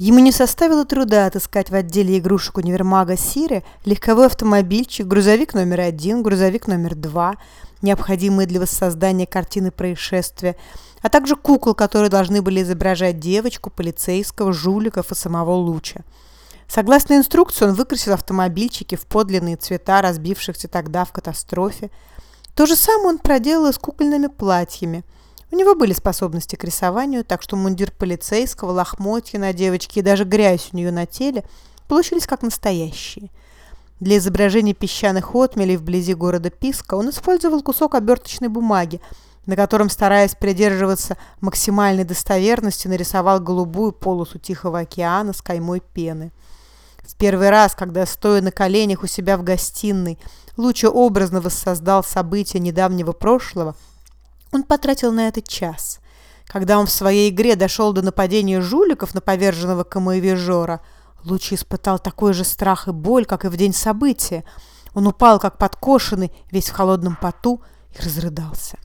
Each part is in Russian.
Ему не составило труда отыскать в отделе игрушек универмага Сиры легковой автомобильчик, грузовик номер один, грузовик номер два, необходимые для воссоздания картины происшествия, а также кукол, которые должны были изображать девочку, полицейского, жуликов и самого Луча. Согласно инструкции, он выкрасил автомобильчики в подлинные цвета, разбившихся тогда в катастрофе. То же самое он проделал и с кукольными платьями – у него были способности к рисованию, так что мундир полицейского, лохмотья на девочке и даже грязь у нее на теле получились как настоящие. Для изображения песчаных отмелей вблизи города Писка он использовал кусок оберточной бумаги, на котором, стараясь придерживаться максимальной достоверности, нарисовал голубую полосу Тихого океана с каймой пены. В первый раз, когда, стоя на коленях у себя в гостиной, Луча образно воссоздал события недавнего прошлого – он потратил на это час. Когда он в своей игре дошел до нападения жуликов на поверженного камоевижора, Лучи испытал такой же страх и боль, как и в день события. Он упал, как подкошенный, весь в холодном поту, и разрыдался.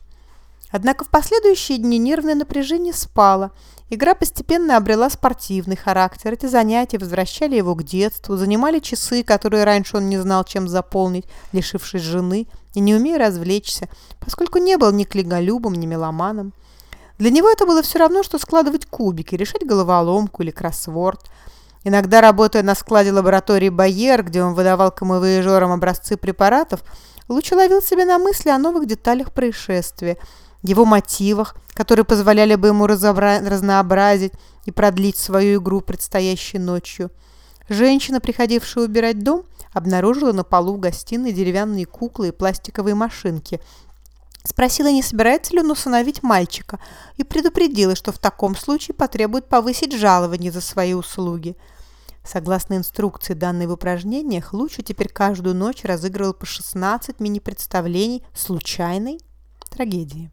Однако в последующие дни нервное напряжение спало. Игра постепенно обрела спортивный характер. Эти занятия возвращали его к детству, занимали часы, которые раньше он не знал, чем заполнить, лишившись жены и не умея развлечься, поскольку не был ни книголюбом, ни меломаном. Для него это было все равно, что складывать кубики, решать головоломку или кроссворд. Иногда, работая на складе лаборатории Байер, где он выдавал камовоежорам образцы препаратов, Луч ловил себя на мысли о новых деталях происшествия, его мотивах, которые позволяли бы ему разнообразить и продлить свою игру предстоящей ночью. Женщина, приходившая убирать дом, обнаружила на полу в гостиной деревянные куклы и пластиковые машинки. Спросила, не собирается ли он усыновить мальчика, и предупредила, что в таком случае потребует повысить жалование за свои услуги. Согласно инструкции, данной в упражнениях, Лучу теперь каждую ночь разыгрывал по 16 мини-представлений случайной трагедии.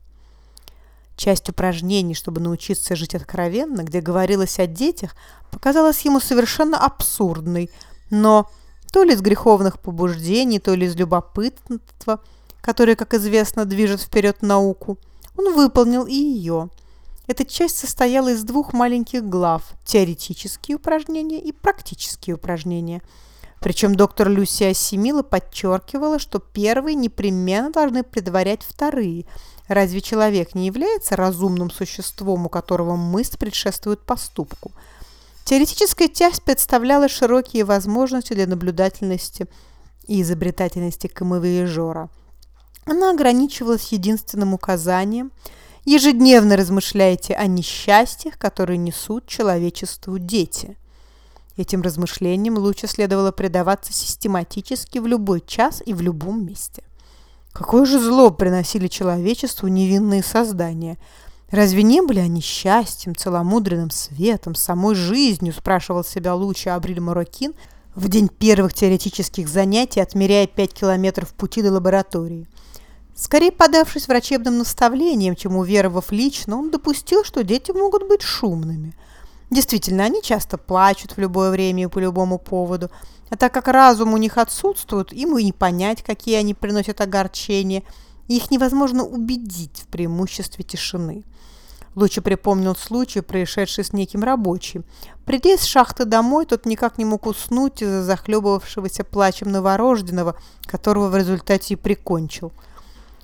Часть упражнений, чтобы научиться жить откровенно, где говорилось о детях, показалась ему совершенно абсурдной, но то ли из греховных побуждений, то ли из любопытства, которое, как известно, движет вперед науку, он выполнил и ее. Эта часть состояла из двух маленьких глав – теоретические упражнения и практические упражнения. Причем доктор Люсия Семила подчеркивала, что первые непременно должны предварять вторые. Разве человек не является разумным существом, у которого мысль предшествует поступку – Теоретическая часть представляла широкие возможности для наблюдательности и изобретательности камевояжера. Она ограничивалась единственным указанием «Ежедневно размышляйте о несчастьях, которые несут человечеству дети». Этим размышлениям лучше следовало предаваться систематически в любой час и в любом месте. Какое же зло приносили человечеству невинные создания – Разве не были они счастьем, целомудренным светом, самой жизнью, спрашивал себя Луча Абриль Марокин в день первых теоретических занятий, отмеряя 5 километров пути до лаборатории. Скорее подавшись врачебным наставлениям, чем уверовав лично, он допустил, что дети могут быть шумными. Действительно, они часто плачут в любое время и по любому поводу, а так как разум у них отсутствует, им и не понять, какие они приносят огорчения, их невозможно убедить в преимуществе тишины. Лучше припомнил случай, происшедший с неким рабочим. Придя из шахты домой, тот никак не мог уснуть из-за захлебывавшегося плачем новорожденного, которого в результате и прикончил.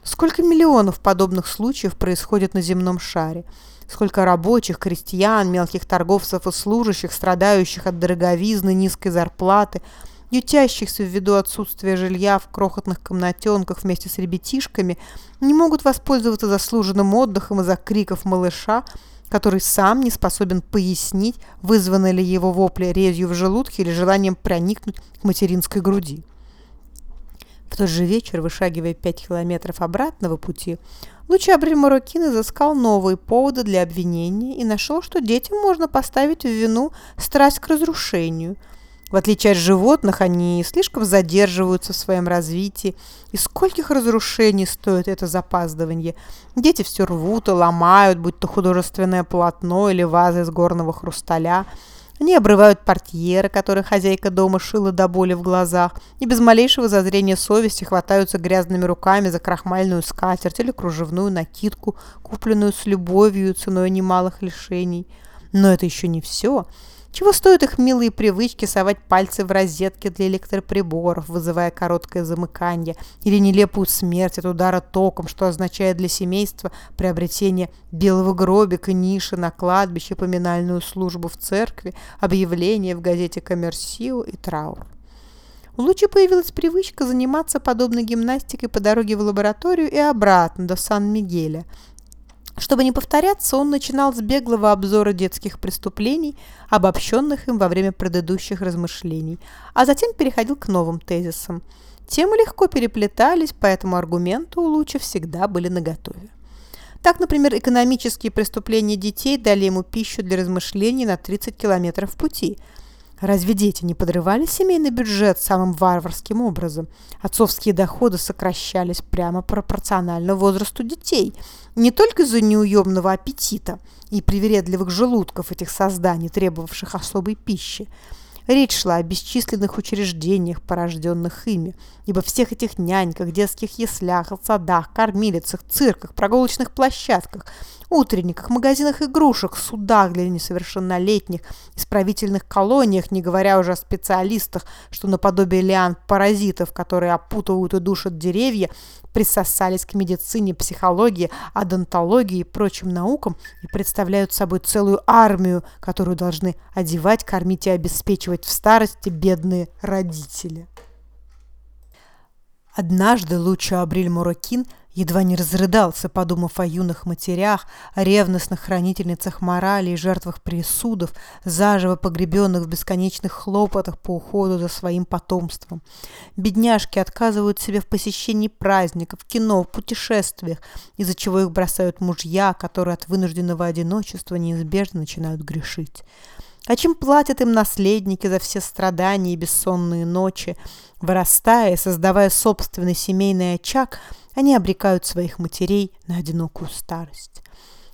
Сколько миллионов подобных случаев происходит на земном шаре? Сколько рабочих, крестьян, мелких торговцев и служащих, страдающих от дороговизны, низкой зарплаты – ютящихся ввиду отсутствия жилья в крохотных комнатенках вместе с ребятишками, не могут воспользоваться заслуженным отдыхом из-за криков малыша, который сам не способен пояснить, вызваны ли его вопли резью в желудке или желанием проникнуть к материнской груди. В тот же вечер, вышагивая пять километров обратного пути, Лучабрь Марокин изыскал новые поводы для обвинения и нашел, что детям можно поставить в вину страсть к разрушению – в отличие от животных, они слишком задерживаются в своем развитии. И скольких разрушений стоит это запаздывание. Дети все рвут и ломают, будь то художественное полотно или ваза из горного хрусталя. Они обрывают портьеры, которые хозяйка дома шила до боли в глазах, и без малейшего зазрения совести хватаются грязными руками за крахмальную скатерть или кружевную накидку, купленную с любовью ценой немалых лишений. Но это еще не все. Чего стоят их милые привычки совать пальцы в розетки для электроприборов, вызывая короткое замыкание, или нелепую смерть от удара током, что означает для семейства приобретение белого гробика, ниши на кладбище, поминальную службу в церкви, объявление в газете «Коммерсио» и траур. У Лучи появилась привычка заниматься подобной гимнастикой по дороге в лабораторию и обратно до Сан-Мигеля – чтобы не повторяться, он начинал с беглого обзора детских преступлений, обобщенных им во время предыдущих размышлений, а затем переходил к новым тезисам. Темы легко переплетались, поэтому аргументы у Луча всегда были наготове. Так, например, экономические преступления детей дали ему пищу для размышлений на 30 километров пути – Разве дети не подрывали семейный бюджет самым варварским образом? Отцовские доходы сокращались прямо пропорционально возрасту детей. Не только из-за неуемного аппетита и привередливых желудков этих созданий, требовавших особой пищи, Речь шла о бесчисленных учреждениях, порожденных ими, ибо всех этих няньках, детских яслях, садах, кормилицах, цирках, прогулочных площадках, утренниках, магазинах игрушек, судах для несовершеннолетних, исправительных колониях, не говоря уже о специалистах, что наподобие лиан-паразитов, которые опутывают и душат деревья, присосались к медицине, психологии, адонтологии и прочим наукам и представляют собой целую армию, которую должны одевать, кормить и обеспечивать в старости бедные родители. Однажды Лучо Абриль Муракин едва не разрыдался, подумав о юных матерях, о ревностных хранительницах морали и жертвах присудов, заживо погребенных в бесконечных хлопотах по уходу за своим потомством. Бедняжки отказывают себе в посещении праздников, кино, в путешествиях, из-за чего их бросают мужья, которые от вынужденного одиночества неизбежно начинают грешить. А чем платят им наследники за все страдания и бессонные ночи? Вырастая, создавая собственный семейный очаг – они обрекают своих матерей на одинокую старость.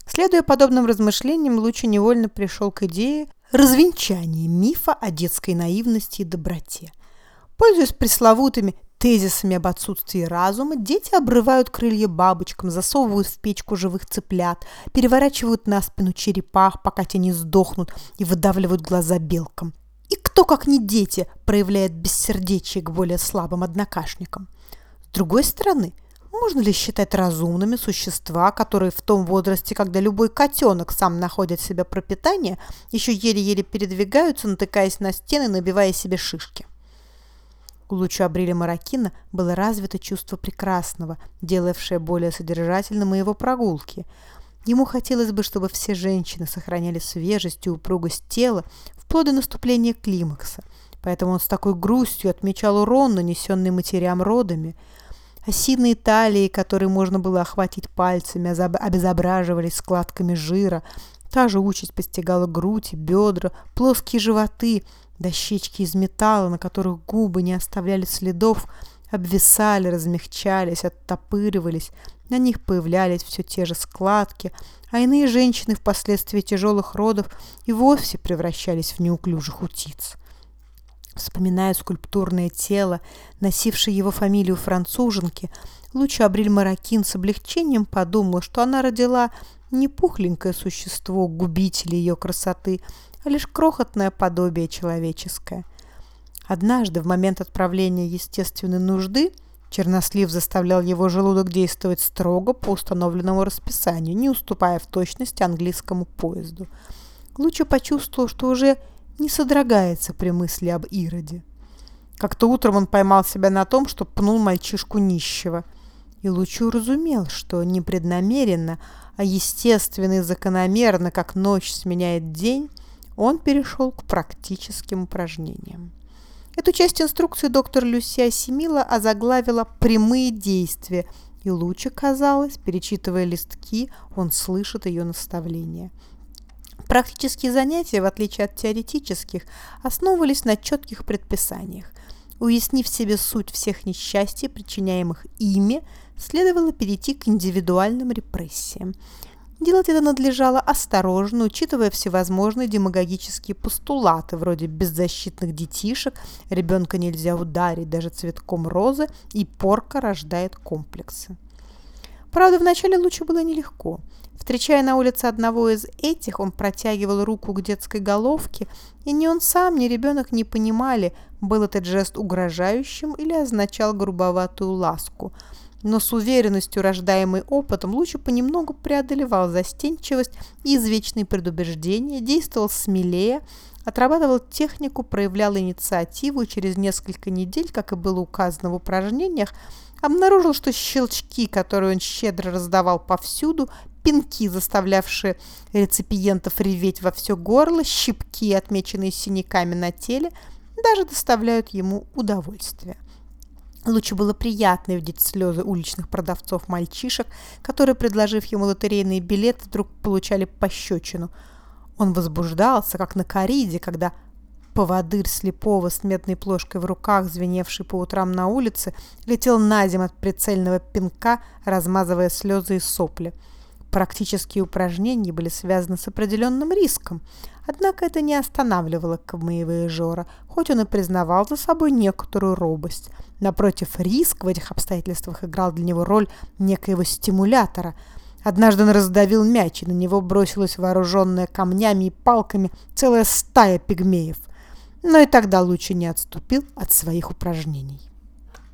Следуя подобным размышлениям, Лучи невольно пришел к идее развенчания мифа о детской наивности и доброте. Пользуясь пресловутыми тезисами об отсутствии разума, дети обрывают крылья бабочкам, засовывают в печку живых цыплят, переворачивают на спину черепах, пока те не сдохнут, и выдавливают глаза белкам. И кто, как не дети, проявляет бессердечие к более слабым однокашникам? С другой стороны, можно ли считать разумными существа, которые в том возрасте, когда любой котенок сам находит себе пропитание, еще еле-еле передвигаются, натыкаясь на стены, набивая себе шишки? У луча Абриля Маракина было развито чувство прекрасного, делавшее более содержательным его прогулки. Ему хотелось бы, чтобы все женщины сохраняли свежесть и упругость тела вплоть до наступления климакса, поэтому он с такой грустью отмечал урон, нанесенный матерям родами – Осиные талии, которые можно было охватить пальцами, обезображивались складками жира. Та же участь постигала грудь и бедра, плоские животы, дощечки из металла, на которых губы не оставляли следов, обвисали, размягчались, оттопыривались. На них появлялись все те же складки, а иные женщины впоследствии тяжелых родов и вовсе превращались в неуклюжих утиц. Вспоминая скульптурное тело, носившее его фамилию француженки, Луча Абриль Маракин с облегчением подумала, что она родила не пухленькое существо, губитель ее красоты, а лишь крохотное подобие человеческое. Однажды, в момент отправления естественной нужды, чернослив заставлял его желудок действовать строго по установленному расписанию, не уступая в точности английскому поезду. Луча почувствовал, что уже не содрогается при мысли об Ироде. Как-то утром он поймал себя на том, что пнул мальчишку нищего. И Лучу разумел, что непреднамеренно, а естественно и закономерно, как ночь сменяет день, он перешел к практическим упражнениям. Эту часть инструкции доктор Люси Асимила озаглавила «Прямые действия», и Луча, казалось, перечитывая листки, он слышит ее наставления – Практические занятия, в отличие от теоретических, основывались на четких предписаниях. Уяснив себе суть всех несчастий, причиняемых ими, следовало перейти к индивидуальным репрессиям. Делать это надлежало осторожно, учитывая всевозможные демагогические постулаты, вроде беззащитных детишек, ребенка нельзя ударить даже цветком розы, и порка рождает комплексы. Правда, вначале Лучу было нелегко. Встречая на улице одного из этих, он протягивал руку к детской головке, и ни он сам, ни ребенок не понимали, был этот жест угрожающим или означал грубоватую ласку. Но с уверенностью, рождаемой опытом, Лучу понемногу преодолевал застенчивость и извечные предубеждения, действовал смелее, отрабатывал технику, проявлял инициативу и через несколько недель, как и было указано в упражнениях, обнаружил, что щелчки, которые он щедро раздавал повсюду, пинки, заставлявшие реципиентов реветь во все горло, щипки, отмеченные синяками на теле, даже доставляют ему удовольствие. Лучше было приятно видеть слезы уличных продавцов-мальчишек, которые, предложив ему лотерейные билеты, вдруг получали пощечину – он возбуждался, как на кориде, когда поводырь слепого с медной плошкой в руках, звеневший по утрам на улице, летел на зим от прицельного пинка, размазывая слезы и сопли. Практические упражнения были связаны с определенным риском, однако это не останавливало камеевояжера, хоть он и признавал за собой некоторую робость. Напротив, риск в этих обстоятельствах играл для него роль некоего стимулятора – Однажды он раздавил мяч, и на него бросилась вооруженная камнями и палками целая стая пигмеев. Но и тогда лучше не отступил от своих упражнений.